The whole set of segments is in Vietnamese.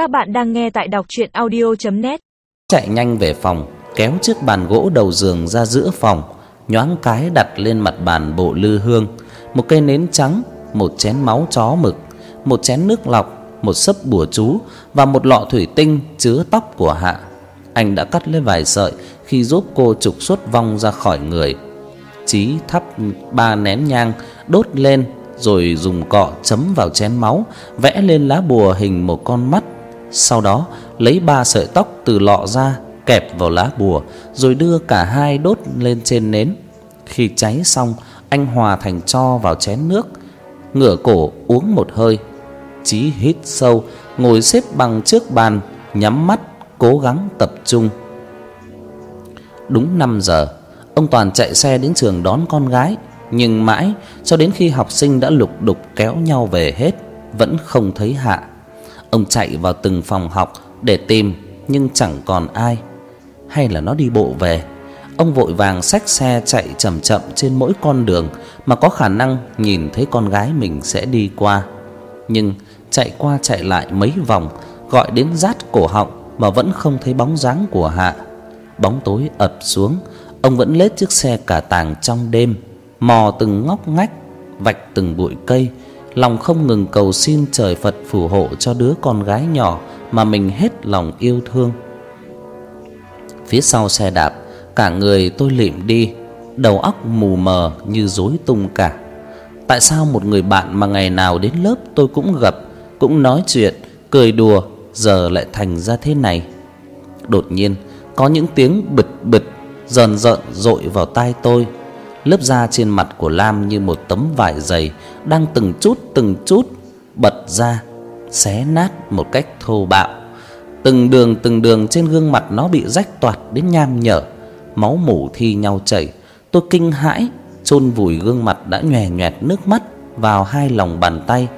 Các bạn đang nghe tại đọc audio net Chạy nhanh về phòng, kéo chiếc bàn gỗ đầu giường ra giữa phòng, nhoáng cái đặt lên mặt bàn bộ lư hương, một cây nến trắng, một chén máu chó mực, một chén nước lọc, một sấp bùa chú và một lọ thủy tinh chứa tóc của Hạ. Anh đã cắt lấy vài sợi khi giúp cô trục xuất vong ra khỏi người. Chí thắp ba nén nhang đốt lên rồi dùng cọ chấm vào chén máu, vẽ lên lá bùa hình một con mắt. Sau đó lấy ba sợi tóc từ lọ ra kẹp vào lá bùa rồi đưa cả hai đốt lên trên nến. Khi cháy xong, anh hòa thành tro vào chén nước, ngửa cổ uống một hơi. Chí hít sâu, ngồi xếp bằng trước bàn, nhắm mắt cố gắng tập trung. Đúng 5 giờ, ông Toàn chạy xe đến trường đón con gái, nhưng mãi cho đến khi học sinh đã lục đục kéo nhau về hết vẫn không thấy Hạ. Ông chạy vào từng phòng học để tìm nhưng chẳng còn ai. Hay là nó đi bộ về? Ông vội vàng xách xe chạy chậm chậm trên mỗi con đường mà có khả năng nhìn thấy con gái mình sẽ đi qua. Nhưng chạy qua chạy lại mấy vòng, gọi đến rát cổ họng mà vẫn không thấy bóng dáng của Hạ. Bóng tối ập xuống, ông vẫn lết chiếc xe cả tàng trong đêm, mò từng ngóc ngách, vạch từng bụi cây, lòng không ngừng cầu xin trời Phật phù hộ cho đứa con gái nhỏ mà mình hết lòng yêu thương. Phía sau xe đạp, cả người tôi lịm đi, đầu óc mù mờ như rối tung cả. Tại sao một người bạn mà ngày nào đến lớp tôi cũng gặp, cũng nói chuyện, cười đùa giờ lại thành ra thế này? Đột nhiên, có những tiếng bịch bịch dần dợn dội vào tai tôi. Lớp da trên mặt của Lam như một tấm vải dày đang từng chút từng chút bật ra, xé nát một cách thô bạo. Từng đường từng đường trên gương mặt nó bị rách toạc đến nham nhở, máu mủ thi nhau chảy. Tôi kinh hãi, chôn vùi gương mặt đã nhòe nhoẹt nước mắt vào hai lòng bàn tay,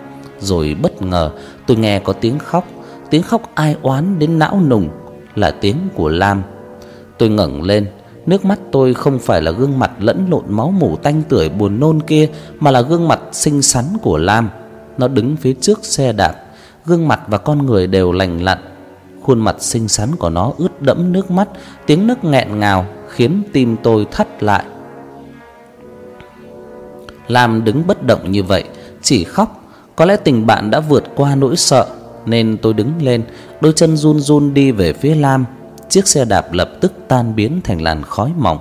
rồi bất ngờ tôi nghe có tiếng khóc, tiếng khóc ai oán đến não nùng, là tiếng của Lam. Tôi ngẩng lên, nước mắt tôi không phải là gương mặt lẫn lộn máu mủ tanh tưởi buồn nôn kia, mà là gương mặt xinh xắn của Lam. Nó đứng phía trước xe đạp, gương mặt và con người đều lành lặn. Khuôn mặt xinh xắn của nó ướt đẫm nước mắt, tiếng nấc nghẹn ngào khiến tim tôi thắt lại. Lam đứng bất động như vậy, chỉ khóc, có lẽ tình bạn đã vượt qua nỗi sợ nên tôi đứng lên, đôi chân run run đi về phía Lam. Chiếc xe đạp lập tức tan biến thành làn khói mỏng,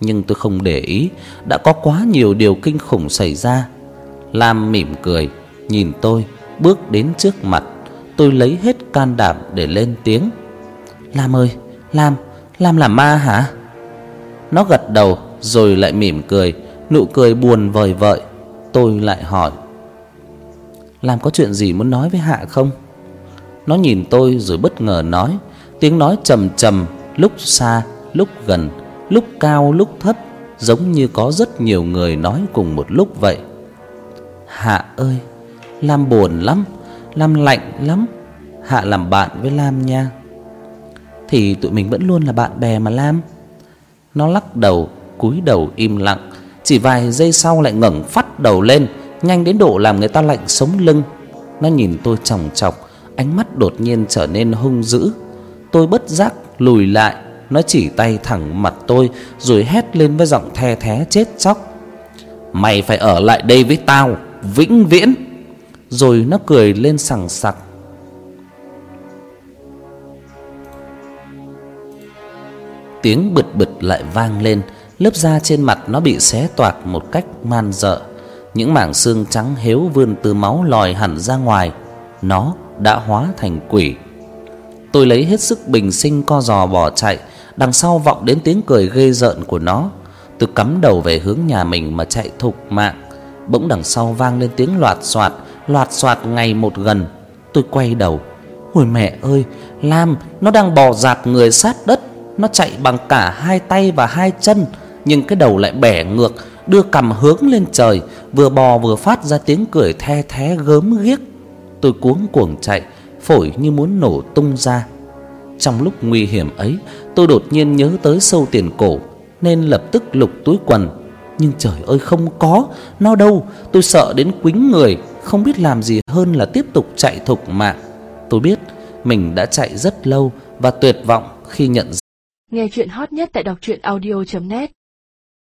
nhưng tôi không để ý, đã có quá nhiều điều kinh khủng xảy ra. Lam mỉm cười, nhìn tôi, bước đến trước mặt. Tôi lấy hết can đảm để lên tiếng. "Lam ơi, Lam, Lam là ma hả?" Nó gật đầu rồi lại mỉm cười, nụ cười buồn vời vợi. Tôi lại hỏi: "Lam có chuyện gì muốn nói với Hạ không?" Nó nhìn tôi rồi bất ngờ nói, tiếng nói trầm trầm, lúc xa, lúc gần, lúc cao lúc thấp, giống như có rất nhiều người nói cùng một lúc vậy. Hạ ơi, Lam buồn lắm, Lam lạnh lắm. Hạ làm bạn với Lam nha. Thì tụi mình vẫn luôn là bạn bè mà Lam. Nó lắc đầu, cúi đầu im lặng, chỉ vài giây sau lại ngẩng phát đầu lên, nhanh đến độ làm người ta lạnh sống lưng. Nó nhìn tôi chòng chọc, ánh mắt đột nhiên trở nên hung dữ. Tôi bất giác lùi lại, nó chỉ tay thẳng mặt tôi rồi hét lên với giọng the thé chết chóc. Mày phải ở lại đây với tao, vĩnh viễn. Rồi nó cười lên sằng sặc. Tiếng bực bực lại vang lên, lớp da trên mặt nó bị xé toạc một cách man dợ. Những mảng xương trắng héo vươn từ máu lòi hẳn ra ngoài. Nó đã hóa thành quỷ. Tôi lấy hết sức bình sinh co giò bỏ chạy, đằng sau vọng đến tiếng cười ghê rợn của nó. Tôi cắm đầu về hướng nhà mình mà chạy thục mạng. Bỗng đằng sau vang lên tiếng loạt xoạt, loạt xoạt ngày một gần. Tôi quay đầu. Ôi mẹ ơi, Lam nó đang bò dạt người sát đất, nó chạy bằng cả hai tay và hai chân, nhưng cái đầu lại bẻ ngược, đưa cằm hướng lên trời, vừa bò vừa phát ra tiếng cười the thé gớm ghiếc. Tôi cuống cuồng chạy, phổi như muốn nổ tung ra. Trong lúc nguy hiểm ấy, tôi đột nhiên nhớ tới sâu tiền cổ nên lập tức lục túi quần. Nhưng trời ơi không có, nó đâu, tôi sợ đến quĩnh người, không biết làm gì hơn là tiếp tục chạy thục mạng. Tôi biết mình đã chạy rất lâu và tuyệt vọng khi nhận Nghe chuyện hot nhất tại đọc truyện audio net